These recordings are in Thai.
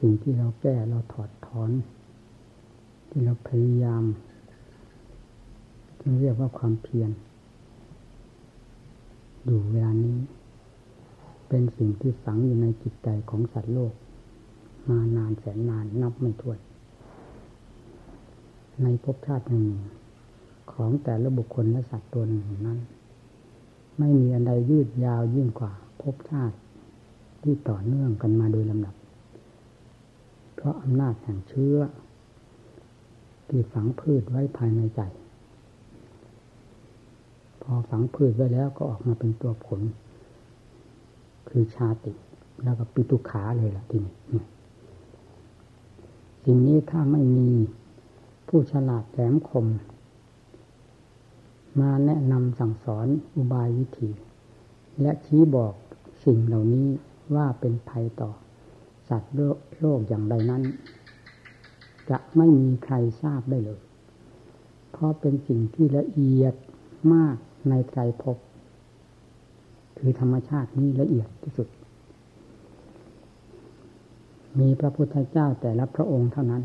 สิ่งที่เราแก้เราถอดถอน ที่เราพยายามที่เรียกว่าความเพียรอยู่เวลานี้ เป็นสิ่งที่ฝังอยู่ในจิตใจของสัตว์โลก มานานแสนนานนับไม่ถ้วน ในภพชาติหนึ่ง ของแต่ละบุคคลและสัตว์ตัวหนึ่งนั้น ไม่มีอันใดยืดยาวยิ่งกว่าภพชาติที่ต่อเนื่องกันมาโดยลำดับ เพราะอำนาจแห่งเชื้อ ที่ฝังพืชไว้ภายในใจ พอฝังพืชไว้แล้วก็ออกมาเป็นตัวผล คือชาติแล้วก็ปิตุขาเลยล่ะทีนี้สิ่งนี้ถ้าไม่มีผู้ฉลาดแหลมคม มาแนะนำสั่งสอนอุบายวิธี และชี้บอกสิ่งเหล่านี้ว่าเป็นภัยต่อ สัตว์โลกอย่างใดนั้น จะไม่มีใครทราบได้เลย เพราะเป็นสิ่งที่ละเอียดมากในใจพบคือธรรมชาตินี้ละเอียดที่สุด มีพระพุทธเจ้าแต่ละพระองค์เท่านั้น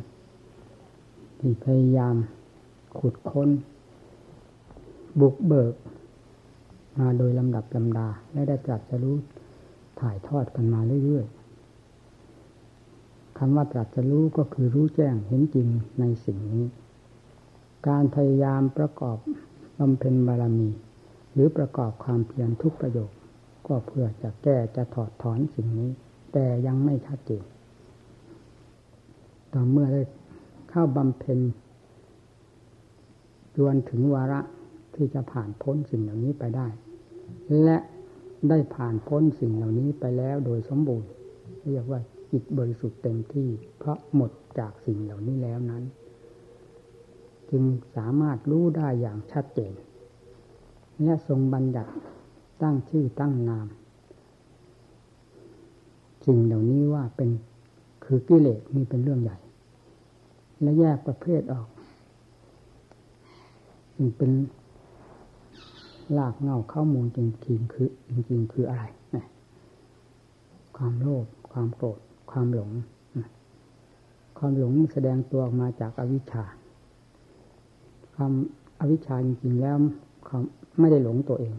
ที่พยายามขุดค้น บุกเบิก มาโดยลำดับลำดา และได้ตรัสรู้ถ่ายทอดกันมาเรื่อย คำว่าตรัสรู้ก็คือรู้แจ้งเห็นจริงในสิ่งนี้ การพยายามประกอบบำเพ็ญบารมี หรือประกอบความเพียรทุกประโยค ก็เพื่อจะแก้จะถอดถอนสิ่งนี้ แต่ยังไม่ชัดเจนต่อเมื่อได้เข้าบำเพ็ญจวนถึงวาระที่จะผ่านพ้นสิ่งเหล่านี้ไปได้ และได้ผ่านพ้นสิ่งเหล่านี้ไปแล้วโดยสมบูรณ์ เรียกว่า จิตบริสุทธิ์เต็มที่ เพราะหมดจากสิ่งเหล่านี้แล้วนั้น จึงสามารถรู้ได้อย่างชัดเจน และทรงบัญญัติตั้งชื่อตั้งนาม สิ่งเหล่านี้ว่าเป็นคือกิเลสนี่เป็นเรื่องใหญ่ และแยกประเภทออกจึงเป็นลากเงาข้อมูลจริงๆคือจริง ๆ คืออะไร ความโลภความโกรธ ความหลง ความหลงแสดงตัวออกมาจากอวิชชา ความอวิชชาจริงๆแล้วเขาไม่ได้หลงตัวเอง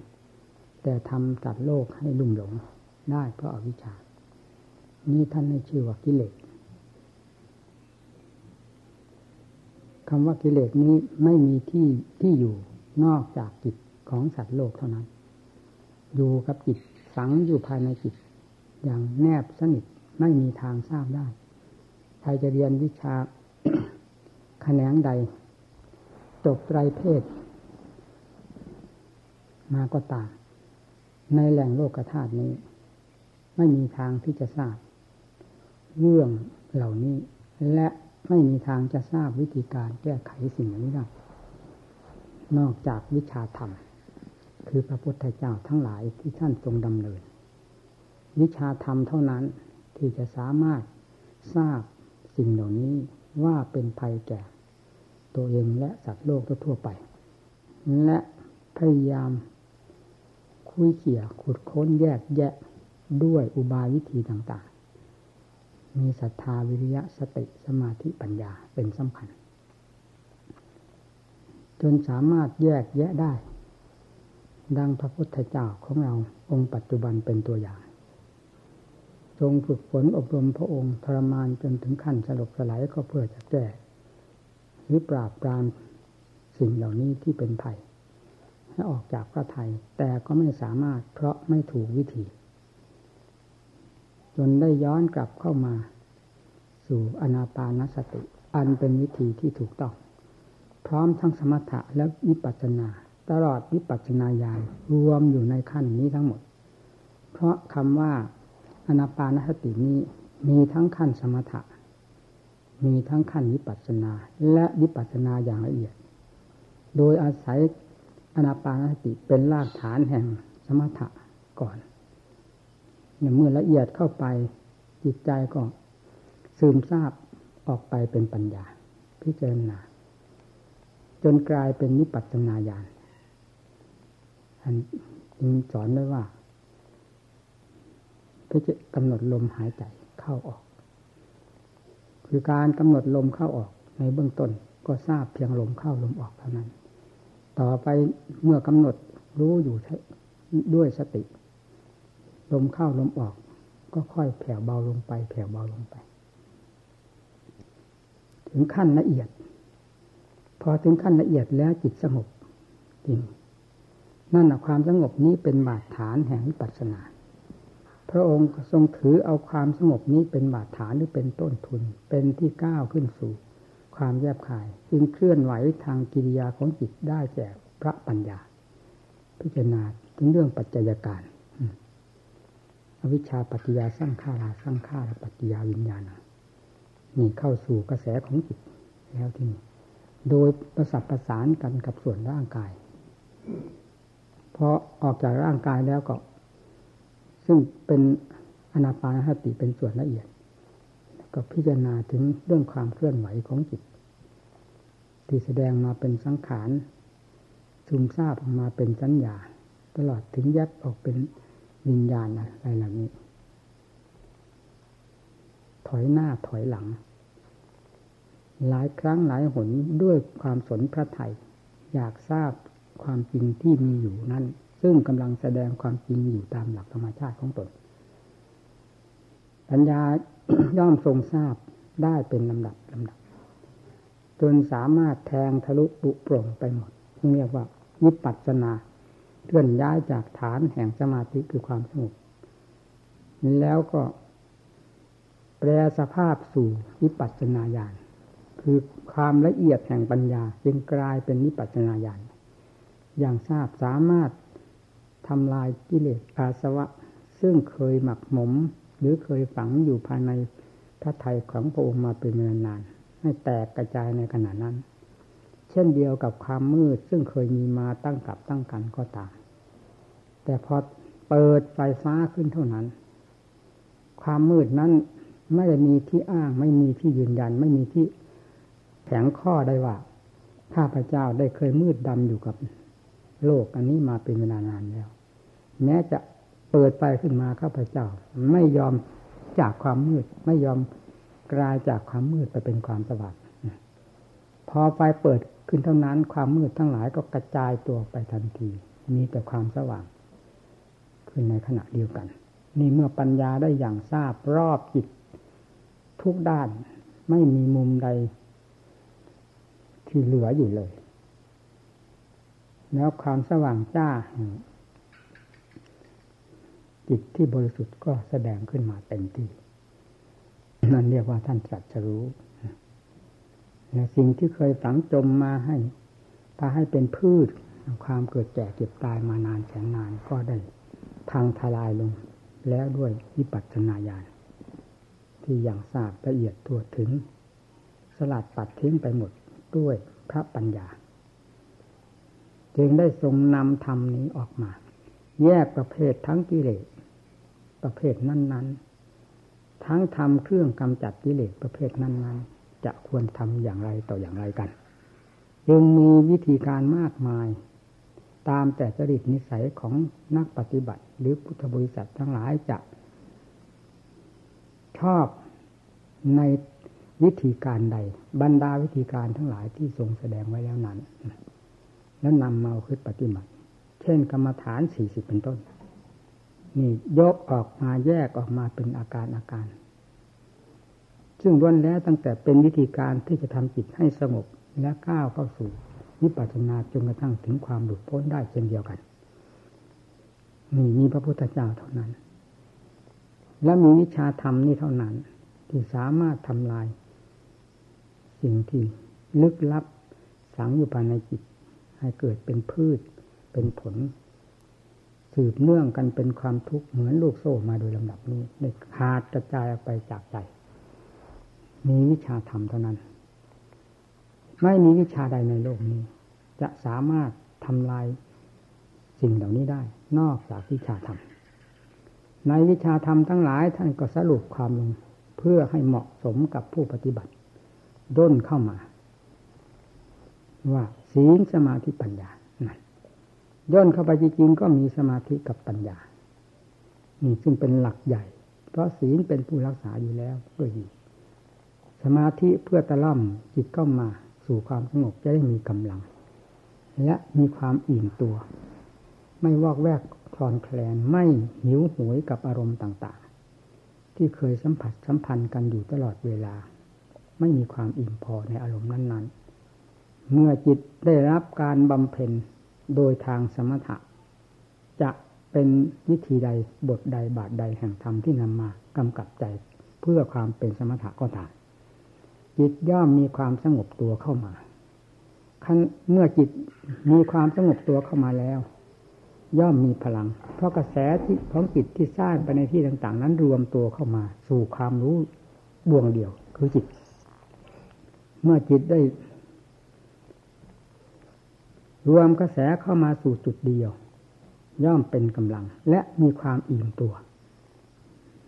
แต่ทำสัตว์โลกให้ลุ่มหลงได้เพราะอาวิชชา นี่ท่านให้ชื่อว่ากิเลสคำว่ากิเลสนี้ไม่มีที่ที่อยู่นอกจากจิตของสัตว์โลกเท่านั้น อยู่กับจิตฝังอยู่ภายในจิต อย่างแนบสนิท ไม่มีทางทราบได้ ใครจะเรียนวิชาแขนงใด จบไตรเพศ มาก็ตามในแหล่งโลกธาตุนี้ ไม่มีทางที่จะทราบ เรื่องเหล่านี้ และไม่มีทางจะทราบวิธีการแก้ไขสิ่งเหล่านี้ได้นอกจากวิชาธรรม คือพระพุทธเจ้าทั้งหลายที่ท่านทรงดำเนิน วิชาธรรมเท่านั้น ที่จะสามารถทราบสิ่งเหล่านี้ว่าเป็นภัยแก่ ตัวเองและสัตว์โลกทั่วไป และพยายามคุยเขี่ยขุดค้นแยกแยะด้วยอุบายวิธีต่างๆ มีศรัทธาวิริยะสติสมาธิปัญญาเป็นสำคัญ จนสามารถแยกแยะได้ ดังพระพุทธเจ้าของเราองค์ปัจจุบันเป็นตัวอย่าง ทรงฝึกฝนอบรมพระองค์ทรมานจนถึงขั้นสลบสลายก็เพื่อจะแก้ หรือปราบปรามสิ่งเหล่านี้ที่เป็นภัยให้ออกจากพระไทย แต่ก็ไม่สามารถเพราะไม่ถูกวิธี จนได้ย้อนกลับเข้ามา สู่อนาปานสติ อันเป็นวิธีที่ถูกต้อง พร้อมทั้งสมถะและวิปัสสนา ตลอดวิปัสสนาญาณรวมอยู่ในขั้นนี้ทั้งหมด เพราะคำว่า อนาปานสตินี้มีทั้งขั้นสมถะ มีทั้งขั้นวิปัสสนา และวิปัสสนาอย่างละเอียด โดยอาศัยอนาปานสติเป็นรากฐานแห่งสมถะก่อนเมื่อละเอียดเข้าไปจิตใจก็ซึมซาบออกไปเป็นปัญญา พิจารณาจนกลายเป็นนิปัสนาญาณอันจึงสอนไว้ว่า่จะกำหนดลมหายใจเข้าออก คือการกำหนดลมเข้าออกในเบื้องต้นก็ทราบเพียงลมเข้าลมออกเท่านั้น ต่อไปเมื่อกำหนดรู้อยู่ด้วยสติ ลมเข้าลมออก ก็ค่อยแผ่วเบาลงไป แผ่วเบาลงไป ถึงขั้นละเอียด พอถึงขั้นละเอียดแล้วจิตสงบจริงนั่นความสงบนี้เป็นบาดฐานแห่งวิปัสสนา ระองค์ทรงถือเอาความสงบนี้เป็นบาดฐานหรือเป็นต้นทุน เป็นที่ก้าวขึ้นสู่ ความแยบคาย จึงเคลื่อนไหวทางกิริยาของจิตได้แก่พระปัญญา พิจารณาถึงเรื่องปัจจัยการอวิชชาปัจจยาสร้างข้าราสร้างข้าราปัจจยาวิญญาณนี่เข้าสู่กระแสของจิตแล้วที่นี่โดยประสับประสานกันกับส่วนร่างกายพอออกจากร่างกายแล้วก็ ซึ่งเป็นอนาปานสติเป็นส่วนละเอียด ก็พิจารณาถึงเรื่องความเคลื่อนไหวของจิต ที่แสดงมาเป็นสังขารซึมซาบออกมาเป็นสัญญา ตลอดถึงแยกออกเป็นวิญญาณอะไรเหล่านี้ ถอยหน้าถอยหลัง หลายครั้งหลายหนด้วยความสนพระไทยอยากทราบความจริงที่มีอยู่นั้น ซึ่งกำลังแสดงความจริงอยู่ตามหลักธรรมชาติของตน ปัญญาย่อมทรงทราบได้เป็นลำดับลำดับ จนสามารถแทงทะลุปุโปร่งไปหมดเรียกว่ายิปัสนาเคลื่อนย้ายจากฐานแห่งสมาธิคือความสงบแล้วก็แปลสภาพสู่วิปัสสนาญาณคือความละเอียดแห่งปัญญาจึงกลายเป็นวิปัสสนาญาณอย่างทราบสามารถ ทำลายกิเลสอาสวะ ซึ่งเคยหมักหมม หรือเคยฝังอยู่ภายในพระทัยของพระองค์มาเป็นเวลานาน ให้แตกกระจายในขณะนั้น เช่นเดียวกับความมืดซึ่งเคยมีมาตั้งกับตั้งกันก็ตาม แต่พอเปิดไฟฟ้าขึ้นเท่านั้น ความมืดนั้นไม่ได้มีที่อ้าง ไม่มีที่ยืนยัน ไม่มีที่แข็งข้อได้ว่าข้าพเจ้าได้เคยมืดดำอยู่กับโลกอันนี้มาเป็นเวลานานแล้ว แม้จะเปิดไปขึ้นมาข้าพเจ้า ไม่ยอมจากความมืด ไม่ยอมกลายจากความมืดไปเป็นความสว่างพอไฟเปิดขึ้นเท่านั้น ความมืดทั้งหลายก็กระจายตัวไปทันที มีแต่ความสว่าง ขึ้นในขณะเดียวกัน นี่เมื่อปัญญาได้อย่างทราบรอบจิต ทุกด้านไม่มีมุมใด ที่เหลืออยู่เลย แล้วความสว่างจ้า จิตที่บริสุทธิ์ก็แสดงขึ้นมาเต็มที่ นั่นเรียกว่าท่านตรัสรู้ในสิ่งที่เคยฝังจมมาให้พาให้เป็นพืชความเกิดแก่เก็บตายมานานแสนนานก็ได้พังทลายลง แล้วด้วยวิปัสสนาญาณที่อย่างทราบละเอียดตัวถึง สลัดปัดทิ้งไปหมดด้วยพระปัญญา จึงได้ทรงนำธรรมนี้ออกมา แยกประเภททั้งกิเลส ประเภทนั้นๆ ทั้งทำเครื่องกำจัดกิเลสประเภทนั้นๆ จะควรทำอย่างไรต่ออย่างไรกันจึงมีวิธีการมากมาย ตามแต่จริตนิสัยของนักปฏิบัติ หรือพุทธบริษัททั้งหลายจะ ชอบในวิธีการใด บรรดาวิธีการทั้งหลายที่ทรงแสดงไว้แล้วนั้น แล้วนำมาคือปฏิบัติ เช่นกรรมฐานสี่สิบเป็นต้น นี่ยกออกมาแยกออกมาเป็นอาการอาการ ซึ่งล้วนแล้วตั้งแต่เป็นวิธีการที่จะทำจิตให้สงบและก้าวเข้าสู่วิปัสสนาจนกระทั่งถึงความหลุดพ้นได้เช่นเดียวกันนี่มีพระพุทธเจ้าเท่านั้น และมีวิชาธรรมนี่เท่านั้น ที่สามารถทำลาย สิ่งที่ลึกลับ สังอยู่ภายในจิต ให้เกิดเป็นพืชเป็นผล สืบเนื่องกันเป็นความทุกข์เหมือนลูกโซ่มาโดยลำดับนี้ได้ขาดกระจายออกไปจากใจ มีวิชาธรรมเท่านั้น ไม่มีวิชาใดในโลกนี้ จะสามารถทำลายสิ่งเหล่านี้ได้ นอกจากวิชาธรรม ในวิชาธรรมทั้งหลายท่านก็สรุปความลงเพื่อให้เหมาะสมกับผู้ปฏิบัติด้นเข้ามา ว่าศีลสมาธิปัญญา ย่นเข้าไปจริงๆก็มีสมาธิกับปัญญา นี่ซึ่งเป็นหลักใหญ่ เพราะศีลเป็นผู้รักษาอยู่แล้วด้วยดีสมาธิเพื่อตะล่อมจิตเข้ามาสู่ความสงบจะได้มีกำลัง และมีความอิ่มตัว ไม่วอกแวกคลอนแคลนไม่หิวโหวยกับอารมณ์ต่างๆ ที่เคยสัมผัสสัมพันธ์กันอยู่ตลอดเวลา ไม่มีความอิ่มพอในอารมณ์นั้น ๆ เมื่อจิตได้รับการบำเพ็ญ โดยทางสมถะ จะเป็นวิธีใดบทใดบาทใดแห่งธรรมที่นำมากำกับใจเพื่อความเป็นสมถะก็ตามจิตย่อมมีความสงบตัวเข้ามาเมื่อจิตมีความสงบตัวเข้ามาแล้ว ย่อมมีพลัง เพราะกระแสที่ของจิตที่สร้างไปในที่ต่าง ๆ นั้นรวมตัวเข้ามา สู่ความรู้ดวงเดียว คือจิต เมื่อจิตได้ รวมกระแสเข้ามาสู่จุดเดียว ย่อมเป็นกำลัง และมีความอิ่มตัว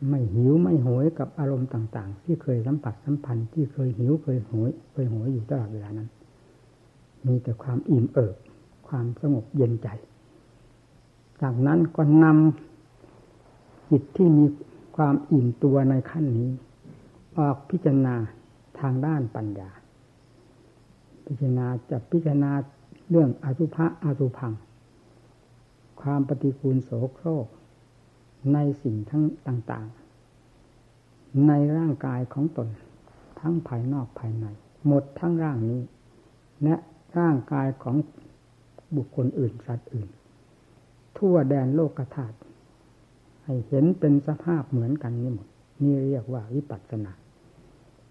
ไม่หิวไม่โหยกับอารมณ์ต่าง ๆ ที่เคยสัมผัสสัมพันธ์ที่เคยหิวเคยโหย เคยโหยอยู่ตลอดเวลานั้น มีแต่ความอิ่มเอิบความสงบเย็นใจ จากนั้นก็นำจิตที่มีความอิ่มตัวในขั้นนี้ ออกพิจารณาทางด้านปัญญา พิจารณาจะพิจารณา เรื่องอสุภะอสุพัง ความปฏิกูลโสโครก ในสิ่งทั้งต่าง ๆ ในร่างกายของตน ทั้งภายนอกภายใน หมดทั้งร่างนี้ และร่างกายของบุคคลอื่นสัตว์อื่น ทั่วแดนโลกธาตุให้เห็นเป็นสภาพเหมือนกันนี้หมด นี่เรียกว่าวิปัสสนา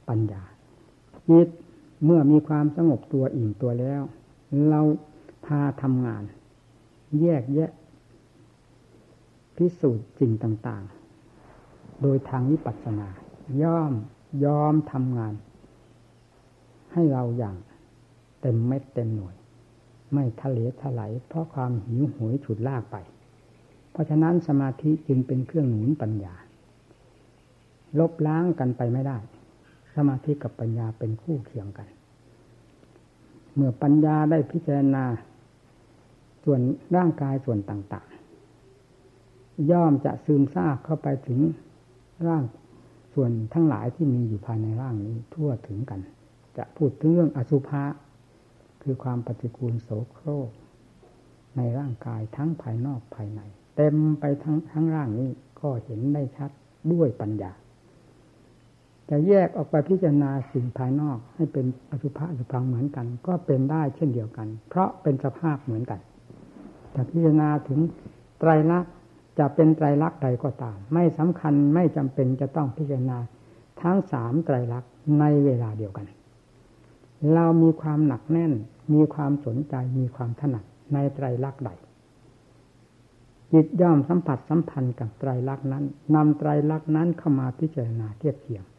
ปัญญาจิตเมื่อมีความสงบตัวอิ่มตัวแล้ว เราพาทำงาน แยกแยะ พิสูจน์สิ่งต่าง ๆ โดยทางวิปัสสนา ย่อมยอมทำงาน ให้เราอย่างเต็มเม็ดเต็มหน่วย ไม่ทะเลถลายเพราะความหิวโหยฉุดลากไป เพราะฉะนั้นสมาธิจึงเป็นเครื่องหนุนปัญญา ลบล้างกันไปไม่ได้ สมาธิกับปัญญาเป็นคู่เคียงกัน เมื่อปัญญาได้พิจารณา ส่วนร่างกายส่วนต่างๆ ย่อมจะซึมซาบเข้าไปถึงร่างส่วนทั้งหลายที่มีอยู่ภายในร่างนี้ทั่วถึงกัน จะพูดถึงเรื่องอสุภะคือความปฏิกูลโสโครกในร่างกายทั้งภายนอกภายใน เต็มไปทั้งทั้งร่างนี้ก็เห็นได้ชัดด้วยปัญญา จะแยกออกไปพิจารณาสิ่งภายนอก ให้เป็นอสุภะอสุพังเหมือนกัน ก็เป็นได้เช่นเดียวกัน เพราะเป็นสภาพเหมือนกันแต่พิจารณาถึงไตรลักษณ์จะเป็นไตรลักษณ์ใดก็ตาม ไม่สำคัญไม่จำเป็นจะต้องพิจารณาทั้งสามไตรลักษณ์ในเวลาเดียวกัน เรามีความหนักแน่น มีความสนใจมีความถนัดในไตรลักษณ์ใดจิตย่อมสัมผัสสัมพันธ์กับไตรลักษณ์นั้นนำไตรลักษณ์นั้นเข้ามาพิจารณาเทียบเทียงเ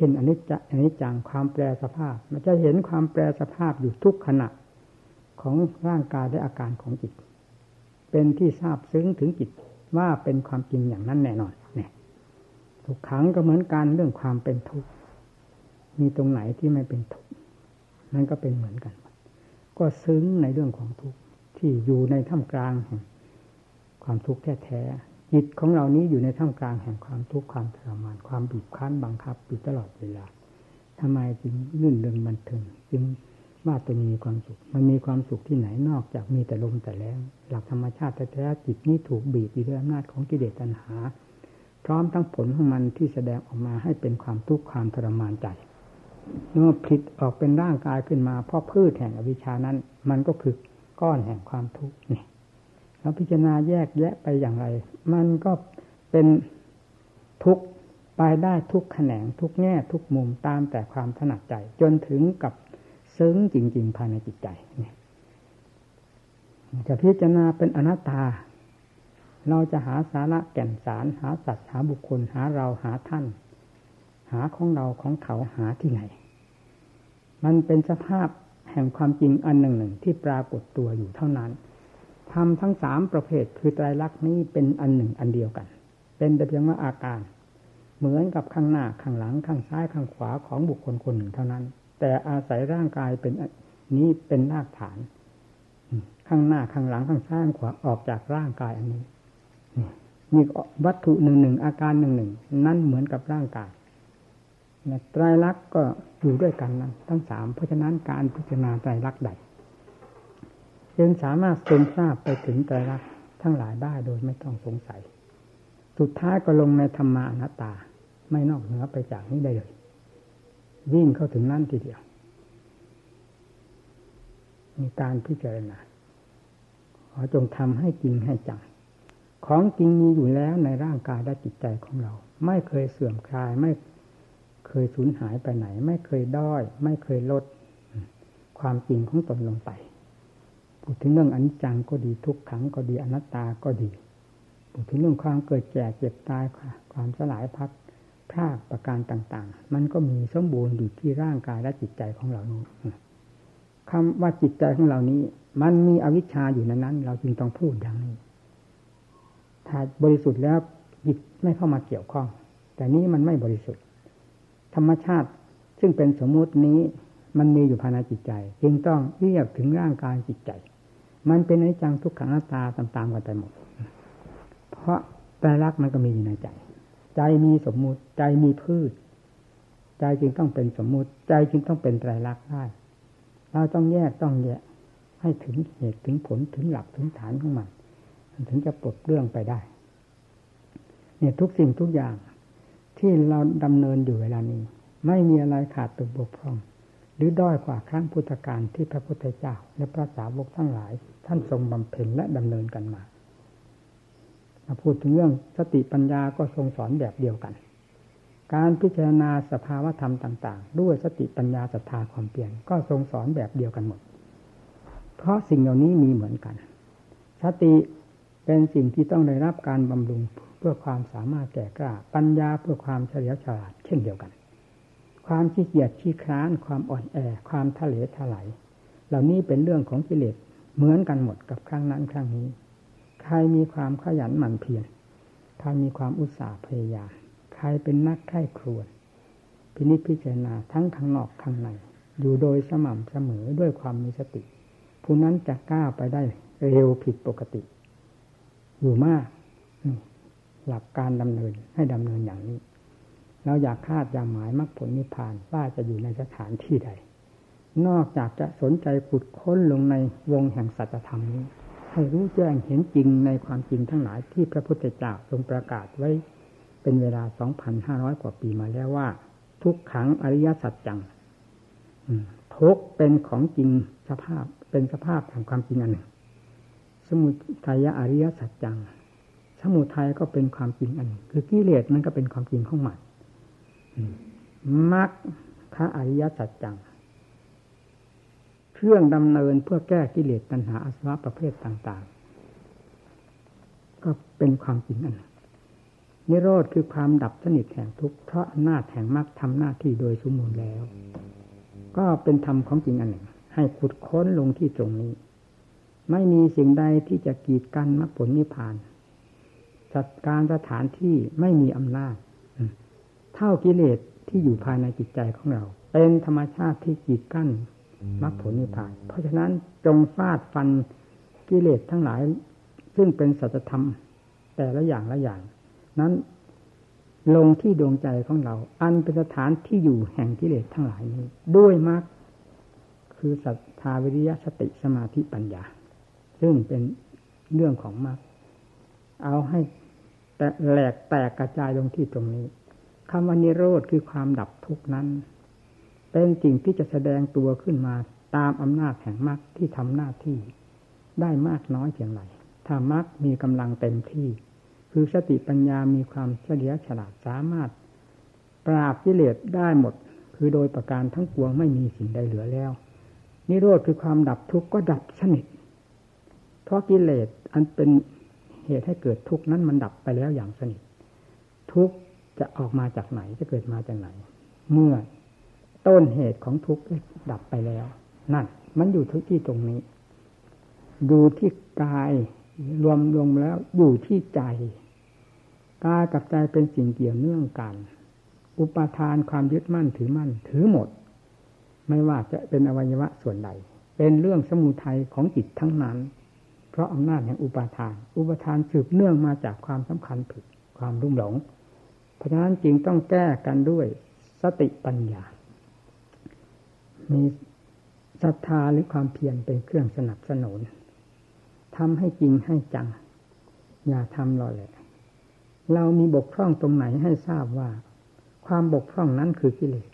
ช่นอนิจจอนิจจังความแปรสภาพ มันจะเห็นความแปรสภาพอยู่ทุกขณะของร่างกายและอาการของจิต เป็นที่ทราบซึ้งถึงจิตว่าเป็นความจริงอย่างนั้นแน่นอนเนี่ยทุกขังก็เหมือนกันเรื่องความเป็นทุกข์มีตรงไหนที่ไม่เป็นทุกข์นั่นก็เป็นเหมือนกัน ก็ซึ้งในเรื่องของทุกข์ที่อยู่ในท่ามกลางแห่งความทุกข์แท้ๆ จิตของเรานี้อยู่ในท่ามกลางแห่งความทุกข์ความทรมานความบีบคั้นบังคับอยู่ตลอดเวลาทำไมจึงลื่นเริงบันเทิงจึงว่าตัวมีความสุข มันมีความสุขที่ไหนนอกจากมีแต่ลมแต่แรงหลักธรรมชาติแท้ๆจิตนี้ถูกบีบอยู่ด้วยอำนาจของกิเลสตัณหา พร้อมทั้งผลของมันที่แสดงออกมาให้เป็นความทุกข์ความทรมานใจเมื่อผลิตออกเป็นร่างกายขึ้นมาเพราะพืชแห่งอวิชานั้น มันก็คือก้อนแห่งความทุกข์นี่ เราพิจารณาแยกแยะไปอย่างไร มันก็เป็นทุกไปได้ทุกแขนงทุกแง่ทุกมุมตามแต่ความถนัดใจ จนถึงกับซึ้งจริง ๆ ภายในจิตใจจะพิจารณาเป็นอนัตตา เราจะหาสาระแก่นสาร หาสัตว์หาบุคคลหาเราหาท่าน หาของเราของเขาหาที่ไหน มันเป็นสภาพแห่งความจริงอันหนึ่งหนึ่งที่ปรากฏตัวอยู่เท่านั้น ทำทั้งสามประเภทคือไตรลักษณ์นี้เป็นอันหนึ่งอันเดียวกัน เป็นแต่เพียงว่าอาการ เหมือนกับข้างหน้าข้างหลังข้างซ้ายข้างขวาของบุคคลคนหนึ่งเท่านั้น แต่อาศัยร่างกายเป็นนี้เป็นรากฐาน ข้างหน้าข้างหลังข้างซ้ายข้างขวาออกจากร่างกายอันนี้มีวัตถุหนึ่งหนึ่งอาการหนึ่งหนึ่งนั่นเหมือนกับร่างกายไตรลักษณ์ก็อยู่ด้วยกันนั้นทั้งสามเพราะฉะนั้นการพิจารณาไตรลักษณ์ใด จึงสามารถทรงทราบไปถึงไตรลักษณ์ทั้งหลายได้โดยไม่ต้องสงสัย สุดท้ายก็ลงในธรรมานัตา ไม่นอกเหนือไปจากนี้ได้เลยวิ่งเข้าถึงนั่นทีเดียว มีการพิจารณาขอจงทำให้จริงให้จัง ของจริงมีอยู่แล้วในร่างกายและจิตใจของเรา ไม่เคยเสื่อมคลาย ไม่เคยสูญหายไปไหน ไม่เคยด้อย ไม่เคยลด ความจริงของตนลงไป ดถึงเรื่องอนิจจังก็ดีทุกขังก็ดีอนัตตาก็ดีพูดถึงเรื่องความเกิดแก่เจ็บตายความสลายพัดพลาดประการต่าง ๆ มันก็มีสมบูรณ์อยู่ที่ร่างกายและจิตใจของเรานี้คำว่าจิตใจของเรานี้ มันมีอวิชชาอยู่ในนั้น เราจึงต้องพูดอย่างนี้ ถ้าบริสุทธิ์แล้วจิตไม่เข้ามาเกี่ยวข้อง แต่นี้มันไม่บริสุทธิ์ ธรรมชาติซึ่งเป็นสมมุตินี้ มันมีอยู่ภายในจิตใจ จึงต้องเรียกถึงร่างกายจิตใจ มันเป็นอนิจจังทุกขังหน้าตาตามๆกันไปหมด เพราะใจรักมันก็มีอยู่ในใจ ใจมีสมมุติ ใจมีพืช ใจจึงต้องเป็นสมมุติ ใจจึงต้องเป็นไตรลักษณ์ได้ เราต้องแยกต้องแยกให้ถึงเหตุถึงผลถึงหลักถึงฐานของมันถึงจะปลดเรื่องไปได้ เนี่ยทุกสิ่งทุกอย่างที่เราดำเนินอยู่เวลานี้ ไม่มีอะไรขาดตกบกพร่อง หรือด้อยกว่าครั้งพุทธการที่พระพุทธเจ้าและพระสาวกทั้งหลาย ท่านทรงบำเพ็ญและดำเนินกันมามาพูดถึงเรื่องสติปัญญาก็ทรงสอนแบบเดียวกัน การพิจารณาสภาวธรรมต่าง ๆ ด้วยสติปัญญาศรัทธาความเปลี่ยนก็ทรงสอนแบบเดียวกันหมด เพราะสิ่งเหล่านี้มีเหมือนกัน สติเป็นสิ่งที่ต้องได้รับการบำรุงเพื่อความสามารถแก่กล้า ปัญญาเพื่อความเฉลียวฉลาดเช่นเดียวกัน ความขี้เกียจขี้คร้านความอ่อนแอ ความทะเลทลายเหล่านี้เป็นเรื่องของกิเลสเหมือนกันหมดกับครั้งนั้นครั้งนี้ ใครมีความขยันหมั่นเพียรใครมีความอุตสาห์พยายามใครเป็นนักไข้ครวนพินิจพิจารณาทั้งข้างนอกข้างใน อยู่โดยสม่ำเสมอด้วยความมีสติ ผู้นั้นจะก้าวไปได้เร็วผิดปกติ อยู่มากหลักการดำเนินให้ดำเนินอย่างนี้ เราอยากคาดอยากหมายมรรคผลนิพพานว่าจะอยู่ในสถานที่ใด นอกจากจะสนใจขุดค้นลงในวงแห่งสัจธรรมนี้ ให้รู้แจ้งเห็นจริงในความจริงทั้งหลายที่พระพุทธเจ้าทรงประกาศไว้ เป็นเวลา 2,500 กว่าปีมาแล้วว่า ทุกขังอริยสัจจังทุกเป็นของจริงสภาพเป็นสภาพแห่งความจริงอันหนึ่ง สมุทัยอริยสัจจัง สมุทัยก็เป็นความจริงอันหนึ่งคือกิเลสมันก็เป็นความจริงของมัน มรรคอริยสัจจัง เครื่องดำเนินเพื่อแก้กิเลสตัณหาอาสวะประเภทต่าง ๆ ก็เป็นความจริงอันนิโรธคือความดับสนิทแห่งทุกข์เพราะอำนาจแห่งมรรคทำหน้าที่โดยสมบูรณ์แล้ว ก็เป็นธรรมของจริงอันหนึ่ง ให้ขุดค้นลงที่ตรงนี้ ไม่มีสิ่งใดที่จะกีดกันมรรคผลนิพพานจัดการสถานที่ไม่มีอำนาจ เท่ากิเลสที่อยู่ภายในจิตใจของเรา เป็นธรรมชาติที่กีดกั้นมรรคผลนิพพาน เพราะฉะนั้นจงฟาดฟันกิเลสทั้งหลาย ซึ่งเป็นสัจธรรม แต่ละอย่างละอย่าง นั้นลงที่ดวงใจของเรา อันเป็นสถานที่อยู่แห่งกิเลสทั้งหลายนี้ ด้วยมรรคคือศรัทธาวิริยะสติสมาธิปัญญา ซึ่งเป็นเรื่องของมรรคเอาให้แต่แหลกแตกกระจายลงที่ตรงนี้ คำว่านิโรธคือความดับทุกนั้น เป็นสิ่งที่จะแสดงตัวขึ้นมาตามอำนาจแห่งมรรคที่ทำหน้าที่ได้มากน้อยเพียงไรถ้ามรรคมีกำลังเต็มที่ คือสติปัญญามีความเฉลียวฉลาดสามารถ ปราบกิเลสได้หมด คือโดยประการทั้งปวงไม่มีสิ่งใดเหลือแล้ว นิโรธคือความดับทุกข์ก็ดับสนิทเพราะกิเลสอันเป็นเหตุให้เกิดทุกข์นั้นมันดับไปแล้วอย่างสนิททุกข์ จะออกมาจากไหนจะเกิดมาจากไหน เมื่อต้นเหตุของทุกข์ดับไปแล้ว นั่น มันอยู่ทุกที่ตรงนี้ ดูที่กายรวมรวมแล้วอยู่ที่ใจกายกับใจเป็นสิ่งเกี่ยวเนื่องกัน อุปาทานความยึดมั่นถือมั่นถือหมด ไม่ว่าจะเป็นอวัยวะส่วนใด เป็นเรื่องสมุทัยของจิตทั้งนั้น เพราะอำนาจแห่งอุปาทาน อุปาทานสืบเนื่องมาจากความสำคัญผิดความรุ่มหลง เพราะฉะนั้นจริงต้องแก้กันด้วยสติปัญญา มีศรัทธาหรือความเพียรเป็นเครื่องสนับสนุนทำให้จริงให้จัง อย่าทำหล่อแหละ เรามีบกพร่องตรงไหนให้ทราบว่า ความบกพร่องนั้นคือกิเลส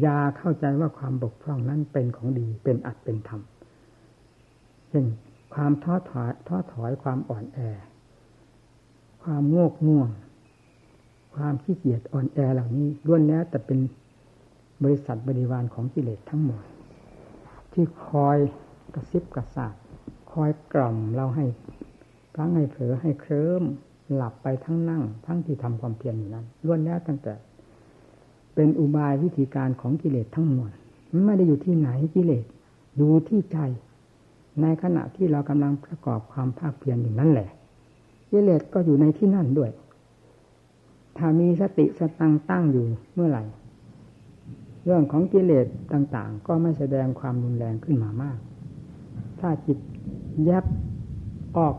อย่าเข้าใจว่าความบกพร่องนั้นเป็นของดีเป็นอัดเป็นธรรมเช่นความท้อถอยท้อถอยความอ่อนแอ ความโงกง่วง ความขี้เกียจอ่อนแอเหล่านี้ล้วนแล้วแต่เป็นบริษัทบริวารของกิเลสทั้งหมด ที่คอยกระซิบกระซาบคอยกล่อมเราให้พลั้งให้เผลอให้เคลิ้มหลับไปทั้งนั่ง ทั้งที่ทำความเพียรอยู่นั้นล้วนแล้วตั้งแต่ เป็นอุบายวิธีการของกิเลสทั้งหมดไม่ได้อยู่ที่ไหนกิเลสอยู่ที่ใจ ในขณะที่เรากำลังประกอบความภาคเพียรอยู่นั่นแหละกิเลสก็อยู่ในที่นั่นด้วย ถ้ามีสติสตังตั้งอยู่เมื่อไหร่ เรื่องของกิเลสต่าง ๆ ก็ไม่แสดงความรุนแรงขึ้นมามาก ถ้าจิตแยบออก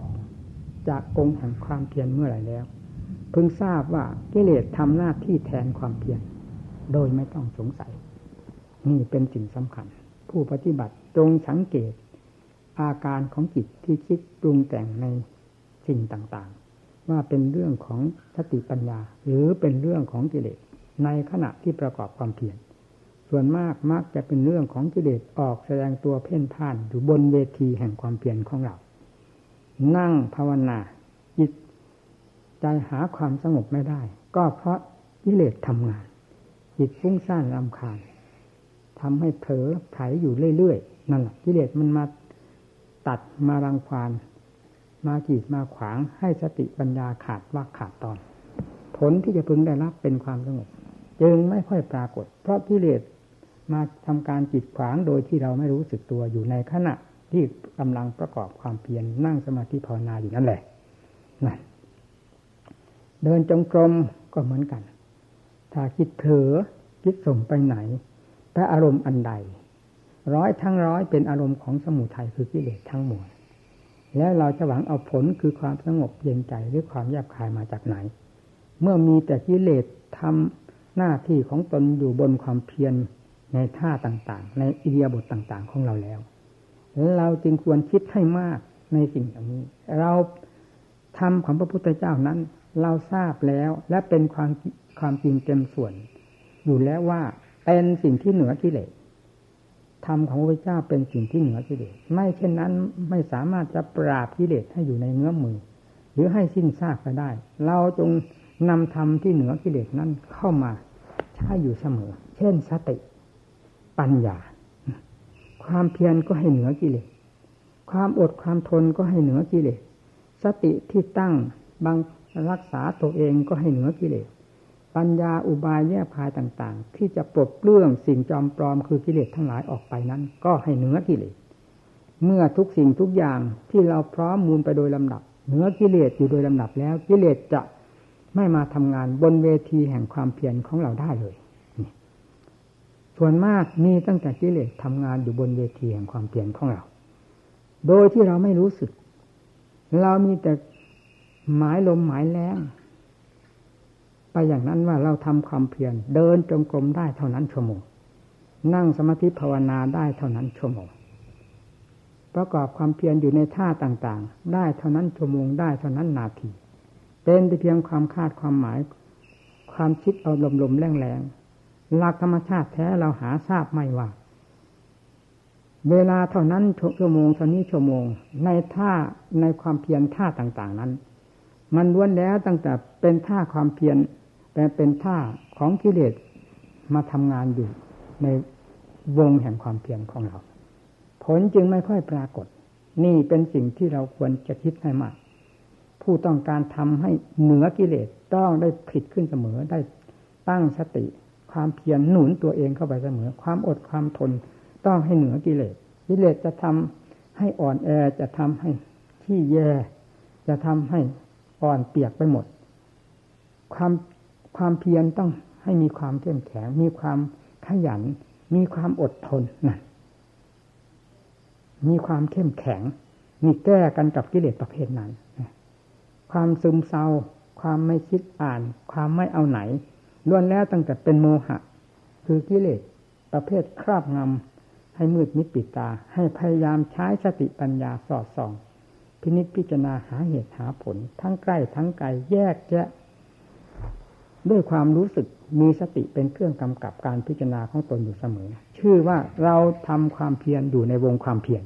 จากองแห่งความเพียรเมื่อไหร่แล้ว เพึงทราบว่ากิเลสทำหน้าที่แทนความเพียรโดยไม่ต้องสงสัย นี่เป็นสิ่งสำคัญ ผู้ปฏิบัติตรงสังเกตอาการของจิตที่คิดปรุงแต่งในสิ่งต่างๆ ว่าเป็นเรื่องของสติปัญญา หรือเป็นเรื่องของกิเลสในขณะที่ประกอบความเพียรส่วนมากมักจะเป็นเรื่องของกิเลสออกแสดงตัวเพ่นพ่านอยู่บนเวทีแห่งความเพียรของเรา นั่งภาวนาจิตใจหาความสงบไม่ได้ ก็เพราะกิเลสทำงาน จิตฟุ้งซ่านรำคาญทำให้เผลอไถอยู่เรื่อยๆนั่นแหละกิเลสมันมาตัดมารังควาน มากีดมาขวางให้สติปัญญาขาดว่าขาดตอน ผลที่จะพึงได้รับเป็นความสงบจึงไม่ค่อยปรากฏ เพราะกิเลสมาทำการจิตขวางโดยที่เราไม่รู้สึกตัวอยู่ในขณะที่กำลังประกอบความเพียรนั่งสมาธิภาวนาอยู่นั่นแหละนั่นเดินจงกรมก็เหมือนกัน ถ้าคิดเผลอคิดส่งไปไหนแต่อารมณ์อันใด ร้อยทั้งร้อยเป็นอารมณ์ของสมุทัยคือกิเลสทั้งหมด แล้วเราจะหวังเอาผลคือความสงบเย็นใจหรือความแยบคายมาจากไหน เมื่อมีแต่กิเลสทำหน้าที่ของตนอยู่บนความเพียรในท่าต่างๆ ในอิเดียบทต่างๆ ของเราแล้ว เราจึงควรคิดให้มากในสิ่งเหล่านี้ เราทำของพระพุทธเจ้านั้น เราทราบแล้วและเป็นความความจริงเต็มส่วน อยู่แล้วว่าเป็นสิ่งที่เหนือกิเลส ธรรมของพระเจ้าเป็นสิ่งที่เหนือกิเลสไม่เช่นนั้นไม่สามารถจะปราบกิเลสให้อยู่ในเงื้อมือ หรือให้สิ้นซากไปได้ เราจงนำธรรมที่เหนือกิเลสนั้นเข้ามาใช้อยู่เสมอ เช่นสติ ปัญญา ความเพียรก็ให้เหนือกิเลสความอดความทนก็ให้เหนือกิเลสสติที่ตั้งบางรักษาตัวเองก็ให้เหนือกิเลส ปัญญาอุบายแยกภายต่างๆ ที่จะปลดเปลื้องสิ่งจอมปลอมคือกิเลสทั้งหลายออกไปนั้น ก็ให้เหนือกิเลสเมื่อทุกสิ่งทุกอย่างที่เราพร้อมมูลไปโดยลำดับ เหนือกิเลสอยู่โดยลำดับแล้ว กิเลสจะไม่มาทำงานบนเวทีแห่งความเพียรของเราได้เลยส่วนมากมีตั้งแต่กิเลสทำงานอยู่บนเวทีแห่งความเปลี่ยนของเรา โดยที่เราไม่รู้สึก เรามีแต่หมายลมหมายแรง ไปอย่างนั้นว่าเราทำความเพียรเดินจงกรมได้เท่านั้นชั่วโมงนั่งสมาธิภาวนาได้เท่านั้นชั่วโมงประกอบความเพียรอยู่ในท่าต่างๆ ได้เท่านั้นชั่วโมงได้เท่านั้นนาที เป็นแต่เพียงความคาดความหมาย ความคิดเอาลมๆแรงๆหลักธรรมชาติแท้เราหาทราบไม่ว่า เวลาเท่านั้นชั่วโมงเท่านี้ชั่วโมง ในท่าในความเพียรท่าต่างๆนั้น มันล้วนแล้วตั้งแต่เป็นท่าความเพียร แต่เป็นท่าของกิเลสมาทำงานอยู่ในวงแห่งความเพียรของเรา ผลจึงไม่ค่อยปรากฏ นี่เป็นสิ่งที่เราควรจะคิดให้มาก ผู้ต้องการทำให้เหนือกิเลสต้องได้ผิดขึ้นเสมอได้ตั้งสติ ความเพียรหนุนตัวเองเข้าไปเสมอ ความอดความทนต้องให้เหนือกิเลสกิเลสจะทำให้อ่อนแอจะทำให้ที่แย่ จะทำให้อ่อนเปียกไปหมด ความ ความเพียรต้องให้มีความเข้มแข็ง มีความขยัน มีความอดทนนั่นมีความเข้มแข็งมีแก้กันกับกิเลสประเภทนั้น ความซึมเศร้า ความไม่คิดอ่าน ความไม่เอาไหนล้วนแล้วตั้งแต่เป็นโมหะ คือกิเลสประเภทครอบงำให้มืดมิดปิดตา ให้พยายามใช้สติปัญญาสอดส่อง พินิจพิจารณาหาเหตุหาผล ทั้งใกล้ทั้งไกลแยกแยะ ด้วยความรู้สึกมีสติเป็นเครื่องกำกับการพิจารณาของตนอยู่เสมอ ชื่อว่าเราทำความเพียรอยู่ในวงความเพียร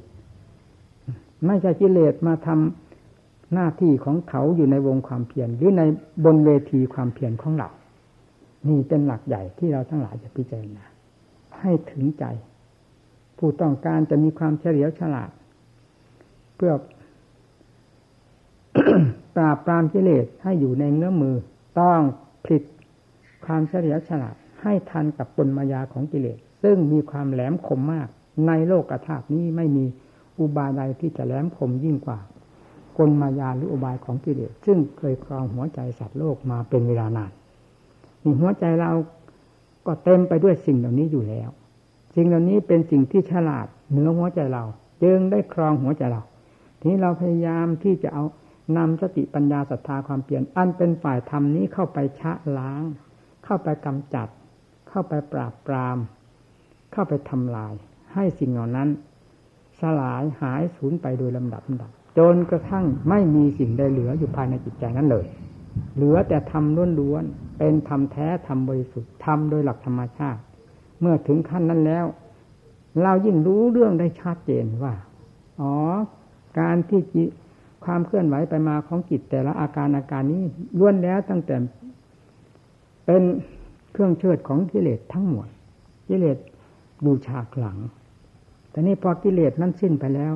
ไม่ใช่กิเลสมาทำหน้าที่ของเขาอยู่ในวงความเพียรหรือในบนเวทีความเพียรของเรา นี่เป็นหลักใหญ่ที่เราทั้งหลายจะพิจารณาให้ถึงใจ ผู้ต้องการจะมีความเฉลียวฉลาด เพื่อปราบปรามกิเลสให้อยู่ในเงื้อมือต้อง ผลิตความเฉลียวฉลาดให้ทันกับปนมายาของกิเลส ซึ่งมีความแหลมคมมาก ในโลกธาตุนี้ไม่มีอุบายใดที่จะแหลมคมยิ่งกว่ากลมายาหรืออุบายของกิเลส ซึ่งเคยครองหัวใจสัตว์โลกมาเป็นเวลานานนี่หัวใจเราก็เต็มไปด้วยสิ่งเหล่านี้อยู่แล้ว สิ่งเหล่านี้เป็นสิ่งที่ฉลาดเหนือหัวใจเรา จึงได้ครองหัวใจเรา ทีนี้เราพยายามที่จะเอา นำสติปัญญาศรัทธาความเปลี่ยน อันเป็นฝ่ายธรรมนี้เข้าไปชะล้าง เข้าไปกำจัด เข้าไปปราบปราม เข้าไปทำลาย ให้สิ่งเหล่านั้น สลายหายสูญไปโดยลำดับลำดับ จนกระทั่งไม่มีสิ่งใดเหลืออยู่ภายในจิตใจนั้นเลย เหลือแต่ธรรมล้วนๆเป็นธรรมแท้ธรรมบริสุทธิ์ธรรมโดยหลักธรรมชาติ เมื่อถึงขั้นนั้นแล้ว เรายิ่งรู้เรื่องได้ชัดเจนว่าอ๋อการที่ ความเคลื่อนไหวไปมาของจิตแต่ละอาการอาการนี้ล้วนแล้วตั้งแต่เป็นเครื่องเชิดของกิเลสทั้งหมดกิเลสดูฉาหลัง แต่นี่พอกิเลสนั้นสิ้นไปแล้ว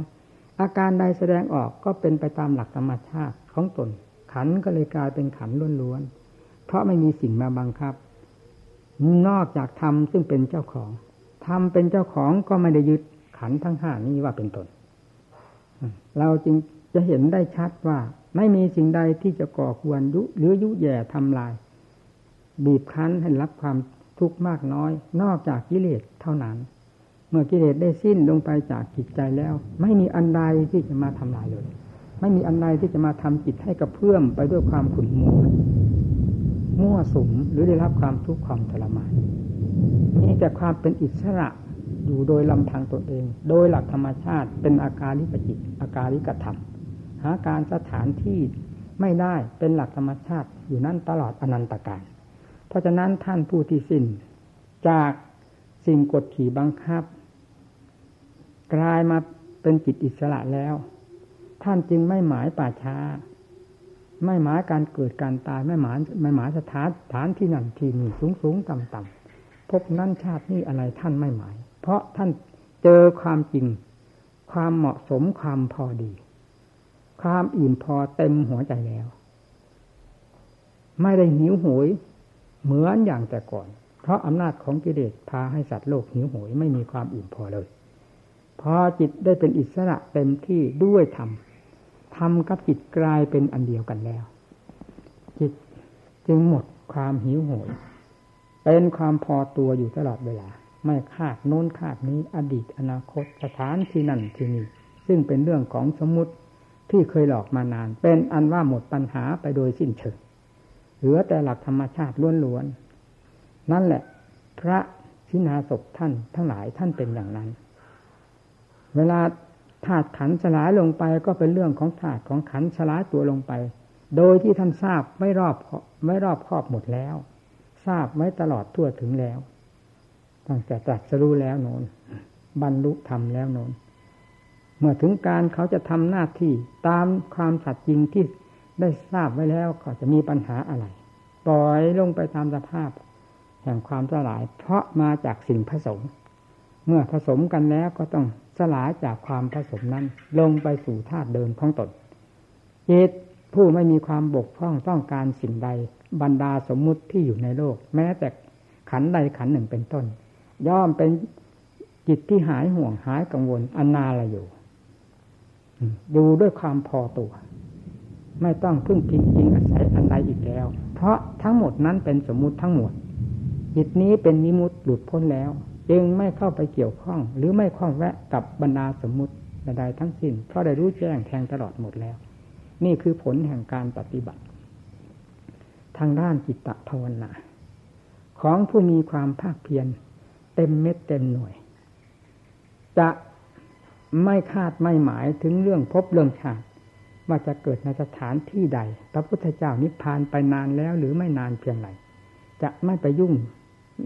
อาการใดแสดงออกก็เป็นไปตามหลักธรรมชาติของตน ขันก็เลยกลายเป็นขันล้วนๆ เพราะไม่มีสิ่งมาบังคับ นอกจากธรรมซึ่งเป็นเจ้าของ ธรรมเป็นเจ้าของก็ไม่ได้ยึดขันทั้งห้านี้ว่าเป็นตน เราจึง จะเห็นได้ชัดว่าไม่มีสิ่งใดที่จะก่อควรยุหรือยุแย่ทำลาย บีบคั้นให้รับความทุกข์มากน้อย นอกจากกิเลสเท่านั้น เมื่อกิเลสได้สิ้นลงไปจากจิตใจแล้ว ไม่มีอันใดที่จะมาทำลายเลย ไม่มีอันใดที่จะมาทำจิตให้กระเพื่อมไปด้วยความขุ่นมัวมั่วสมหรือได้รับความทุกข์ความทรมานมีแต่ความเป็นอิสระอยู่โดยลำพังตนเอง โดยหลักธรรมชาติเป็นอาการลิกจิตอาการลิกธรรม หาการสถานที่ไม่ได้เป็นหลักธรรมชาติอยู่นั่นตลอดอนันตการ เพราะฉะนั้นท่านผู้ที่สิ้น จากสิ่งกดขี่บังคับ กลายมาเป็นจิตอิสระแล้ว ท่านจึงไม่หมายป่าช้า ไม่หมายการเกิดการตายไม่หมายไม่หมายสถานฐานที่นั่นที่นี่สูงสูงต่ำต่ำพบนั่นชาตินี้อะไรท่านไม่หมาย เพราะท่านเจอความจริง ความเหมาะสมความพอดี ความอิ่มพอเต็มหัวใจแล้ว ไม่ได้หิวโหย เหมือนอย่างแต่ก่อน เพราะอำนาจของกิเลสพาให้สัตว์โลกหิวโหยไม่มีความอิ่มพอเลย พอจิตได้เป็นอิสระเต็มที่ด้วยธรรมธรรมกับจิตกลายเป็นอันเดียวกันแล้ว จิตจึงหมดความหิวโหย เป็นความพอตัวอยู่ตลอดเวลา ไม่คาดโน้นคาดนี้อดีตอนาคตสถานที่นั่นที่นี่ซึ่งเป็นเรื่องของสมมติ ที่เคยหลอกมานาน เป็นอันว่าหมดปัญหาไปโดยสิ้นเชิงเหลือแต่หลักธรรมชาติล้วนๆนั่นแหละ พระชินาศพท่านทั้งหลายท่านเป็นอย่างนั้น เวลาธาตุขันสลายลงไปก็เป็นเรื่องของธาตุของขันสลายตัวลงไป โดยที่ท่านทราบไม่รอบไม่รอบครอบหมดแล้ว ทราบไว้ตลอดทั่วถึงแล้วตั้งแต่ตรัสรู้แล้วโนนบรรลุธรรมแล้วโนน มื่อถึงการเขาจะทำหน้าที่ตามความสัตย์จริงที่ได้ทราบไว้แล้วก็จะมีปัญหาอะไร ปล่อยลงไปตามสภาพ แห่งความสลาย เพราะมาจากสิ่งผสม เมื่อผสมกันแล้วก็ต้องสลายจากความผสมนั้น ลงไปสู่ธาตุเดิมของตนจิตผู้ไม่มีความบกพร่องต้องการสิ่งใด บรรดาสมมุติที่อยู่ในโลก แม้แต่ขันใดขันหนึ่งเป็นต้น ย่อมเป็นจิตที่หายห่วงหายกังวลอนาลอยู่ ดูด้วยความพอตัว ไม่ต้องพึ่งพิงอิงอาศัยอันใดอีกแล้ว เพราะทั้งหมดนั้นเป็นสมมุติทั้งหมดจิตนี้เป็นนิมุตหลุดพ้นแล้ว จึงไม่เข้าไปเกี่ยวข้อง หรือไม่ข้องแวะกับบรรดาสมมุติใดๆทั้งสิ้น เพราะได้รู้แจ้งแทงตลอดหมดแล้ว นี่คือผลแห่งการปฏิบัติ ทางด้านจิตตภาวนาของผู้มีความภาคเพียรเต็มเม็ดเต็มหน่วย จะ ไม่คาดไม่หมายถึงเรื่องพบเรื่องชาติว่าจะเกิดในสถานที่ใด พระพุทธเจ้านิพพานไปนานแล้วหรือไม่นานเพียงไรจะไม่ไปยุ่ง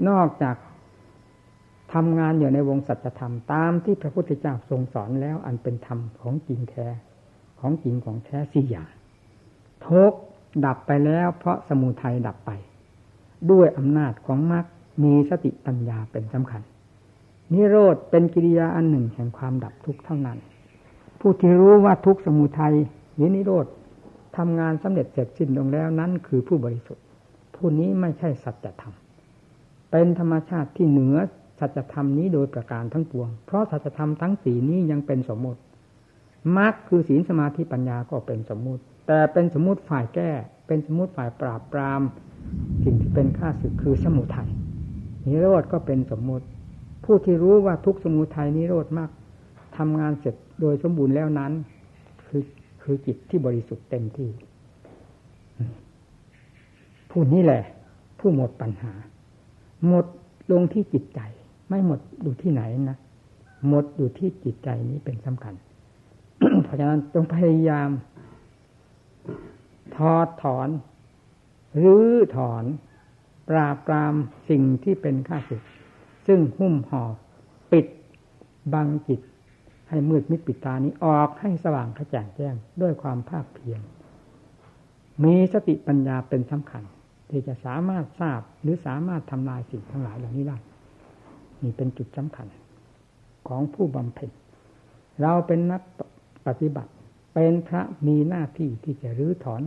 นอกจากทำงานอยู่ในวงสัจธรรมตามที่พระพุทธเจ้าทรงสอนแล้ว อันเป็นธรรมของจริงแท้ ของจริงของแท้สี่อย่างทุกดับไปแล้วเพราะสมุทัยดับไป ด้วยอำนาจของมรรคมีสติปัญญาเป็นสำคัญ นิโรธเป็นกิริยาอันหนึ่งแห่งความดับทุกข์เท่านั้น ผู้ที่รู้ว่าทุกสมุทัยหรือนิโรธทำงานสำเร็จเสร็จสิ้นลงแล้วนั้นคือผู้บริสุทธิ์ ผู้นี้ไม่ใช่สัจธรรม เป็นธรรมชาติที่เหนือสัจธรรมนี้โดยประการทั้งปวง เพราะสัจธรรมทั้งสี่นี้ยังเป็นสมมติมรรคคือศีลสมาธิปัญญาก็เป็นสมมติ แต่เป็นสมมติฝ่ายแก้ เป็นสมมติฝ่ายปราบปราม สิ่งที่เป็นข้าศึกคือสมุทัยนิโรธก็เป็นสมมติ ผู้ที่รู้ว่าทุกสมุทัยนิโรธมากทำงานเสร็จโดยสมบูรณ์แล้วนั้น คือคือจิตที่บริสุทธิ์เต็มที่ผู้นี้แหละ ผู้หมดปัญหา หมดลงที่จิตใจ ไม่หมดอยู่ที่ไหนนะหมดอยู่ที่จิตใจนี้เป็นสำคัญ เพราะฉะนั้นต้องพยายามถอดถอน หรือถอน ปราบปรามสิ่งที่เป็นข้าศึก ซึ่งหุ้มห่อปิดบังจิต ให้มืดมิดปิดตานี้ออกให้สว่างกระจ่างแจ้งด้วยความภาคเพียรมีสติปัญญาเป็นสำคัญ ที่จะสามารถทราบหรือสามารถทำลายสิ่งทั้งหลายเหล่านี้ได้นี่เป็นจุดสำคัญของผู้บำเพ็ญเราเป็นนักปฏิบัติ เป็นพระมีหน้าที่ที่จะรื้อถอน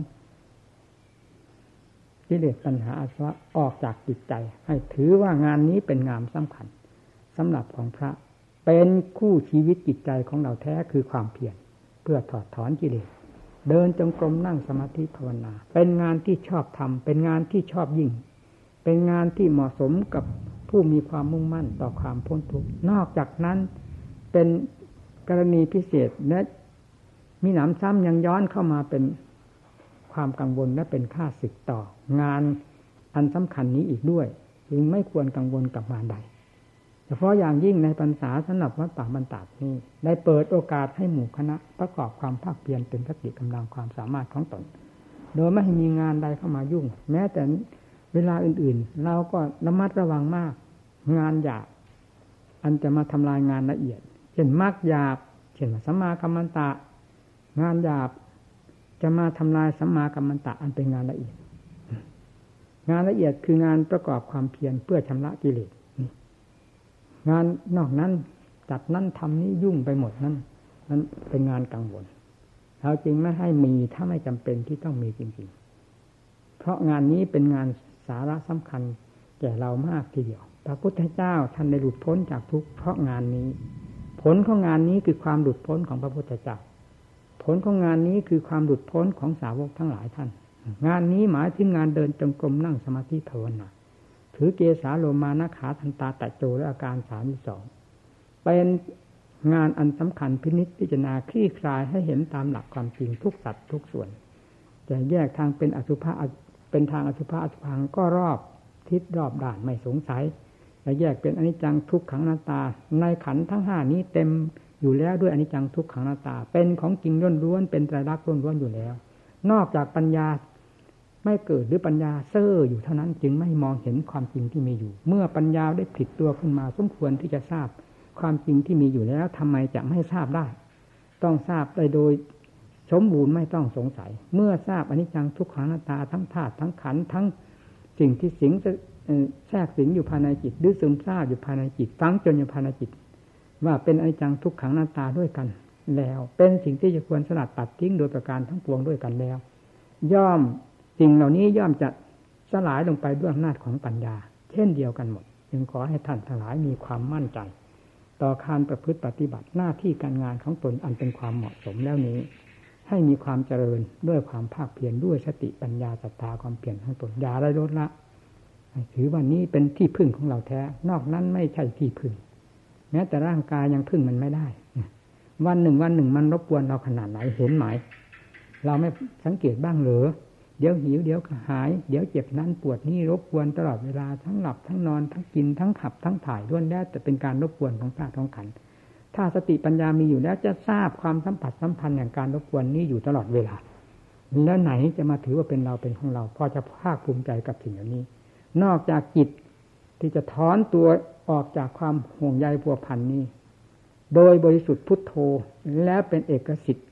กิเลสปัญหาอาสวะออกจากจิตใจ ให้ถือว่างานนี้เป็นงานสำคัญสำหรับของพระ เป็นคู่ชีวิตจิตใจของเราแท้คือความเพียรเพื่อถอดถอนกิเลสเดินจงกรมนั่งสมาธิภาวนา เป็นงานที่ชอบทำเป็นงานที่ชอบยิ่ง เป็นงานที่เหมาะสมกับผู้มีความมุ่งมั่นต่อความพ้นทุกข์นอกจากนั้นเป็นกรณีพิเศษและมีหนำซ้ำยังย้อนเข้ามาเป็น ความกังวลและเป็นค่าศึกต่อ งานอันสำคัญนี้อีกด้วย จึงไม่ควรกังวลกับงานใดเฉพาะอย่างยิ่งในพรรษาสำหรับวัดป่าบรรดานี้ได้เปิดโอกาสให้หมู่คณะประกอบความภาคเพียรเป็นสติกำลังความสามารถของตน โดยไม่ให้มีงานใดเข้ามายุ่ง แม้แต่เวลาอื่นๆ เราก็ระมัดระวังมาก งานหยาบอันจะมาทำลายงานละเอียด เช่นมากหยาบ เช่นสัมมากรรมตะ งานหยาบ จะมาทำลายสัมมากัมมันตะอันเป็นงานละเอียด งานละเอียดคืองานประกอบความเพียรเพื่อชำระกิเลสงานนอกนั้นจัดนั้นทำนี้ยุ่งไปหมดนั่นนั้นเป็นงานกังวลเราจึงไม่ให้มีถ้าไม่จำเป็นที่ต้องมีจริง ๆ เพราะงานนี้เป็นงานสาระสำคัญแก่เรามากทีเดียว พระพุทธเจ้าท่านได้หลุดพ้นจากทุกเพราะงานนี้ ผลของงานนี้คือความหลุดพ้นของพระพุทธเจ้า ผลของงานนี้คือความหลุดพ้นของสาวกทั้งหลายท่าน งานนี้หมายถึงงานเดินจงกรมนั่งสมาธิภาวนาถือเกสาโลมานาขาทันตาตะโจและอาการสามสองเป็นงานอันสำคัญพินิจพิจารณาคลี่คลายให้เห็นตามหลักความจริงทุกสัตว์ทุกส่วนจะแยกทางเป็นอสุภะเป็นทางอสุภะอสุพังก็รอบทิศรอบด่านไม่สงสัยและแยกเป็นอนิจจังทุกขังนาตา ในขันทั้งห้านี้เต็ม อยู่แล้วด้วยอนิจจังทุกขังนาตา เป็นของจริงล้วนล้วนเป็นไตรลักษณ์ล้วนล้วนอยู่แล้ว นอกจากปัญญาไม่เกิดหรือปัญญาเซ่ออยู่เท่านั้นจึงไม่มองเห็นความจริงที่มีอยู่ เมื่อปัญญาได้ผิดตัวขึ้นมาสมควรที่จะทราบ ความจริงที่มีอยู่แล้วทำไมจะไม่ทราบได้ ต้องทราบได้โดยสมบูรณ์ไม่ต้องสงสัย เมื่อทราบอนิจจังทุกขังนาตาทั้งธาตุทั้งขันทั้งสิ่งที่สิงแทรกสิงอยู่ภายในจิตหรือซึมซาบอยู่ภายในจิตฟังจนอยู่ภายในจิต ว่าเป็นอนิจจังทุกขังหน้าตาด้วยกัน แล้ว เป็นสิ่งที่จะควรสลัดตัดทิ้งโดยประการทั้งปวงด้วยกันแล้ว ย่อมสิ่งเหล่านี้ย่อมจะสลายลงไปด้วยอำนาจของปัญญา เช่นเดียวกันหมด จึงขอให้ท่านทั้งหลายมีความมั่นใจ ต่อการประพฤติปฏิบัติหน้าที่การงานของตนอันเป็นความเหมาะสมแล้วนี้ ให้มีความเจริญด้วยความภาคเพียรด้วยสติปัญญาศรัทธาความเปลี่ยนของตนอย่าได้ลดละถือว่านี้เป็นที่พึ่งของเราแท้ นอกนั้นไม่ใช่ที่พึ่ง แม้แต่ร่างกายยังพึ่งมันไม่ได้วันหนึ่งวันหนึ่งมันรบกวนเราขนาดไหนเห็นไหมเราไม่สังเกตบ้างหรือเดี๋ยวหิวเดี๋ยวหาย เดี๋ยวเจ็บนั้นปวดนี่รบกวนตลอดเวลาทั้งหลับทั้งนอนทั้งกินทั้งขับทั้งถ่ายล้วนแล้วแต่เป็นการรบกวนของธาตุของขัน ถ้าสติปัญญามีอยู่แล้วจะทราบความสัมผัสสัมพันธ์อย่างการรบกวนนี้อยู่ตลอดเวลา แล้วไหนจะมาถือว่าเป็นเราเป็นของเรา พอจะภาคภูมิใจกับสิ่งเหล่านี้ นอกจากจิต ที่จะถอนตัวออกจากความห่วงใยพัวพันนี้ โดยบริสุทธิ์พุทโธแล้วเป็นเอกสิทธิ์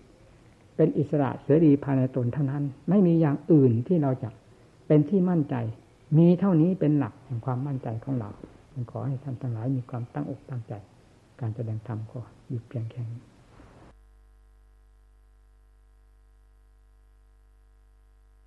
เป็นอิสระเสรีภายในตนเท่านั้น ไม่มีอย่างอื่นที่เราจะเป็นที่มั่นใจ มีเท่านี้เป็นหลักแห่งความมั่นใจของเราขอให้ท่านทั้งหลายมีความตั้งอกตั้งใจ การแสดงธรรมก็หยุดเพียงแค่นี้